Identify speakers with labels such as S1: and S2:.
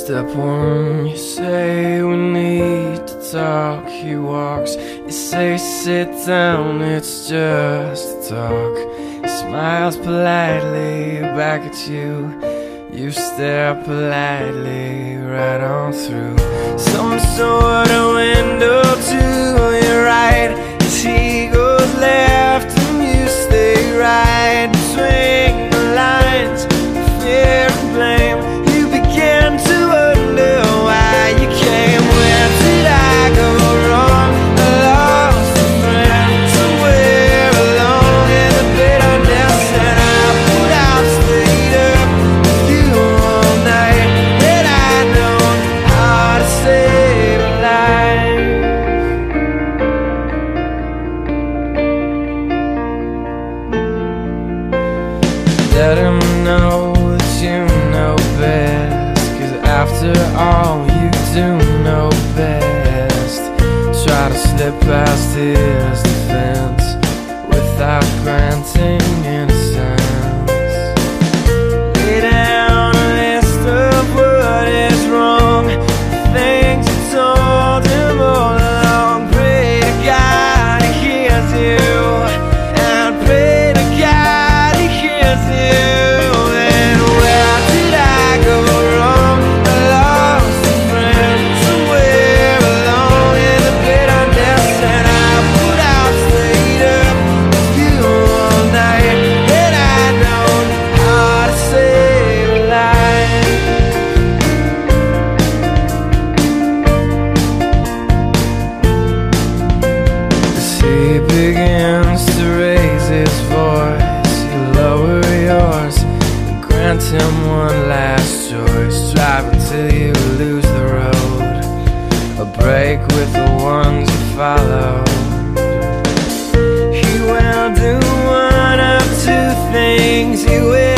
S1: step one, you say we need to talk. He walks, you say sit down, it's just a talk. He smiles politely back at you. You stare politely right on through some sort of past it. him one last choice. Drive until you lose the road. A break with the ones you follow He will do one of two things. He will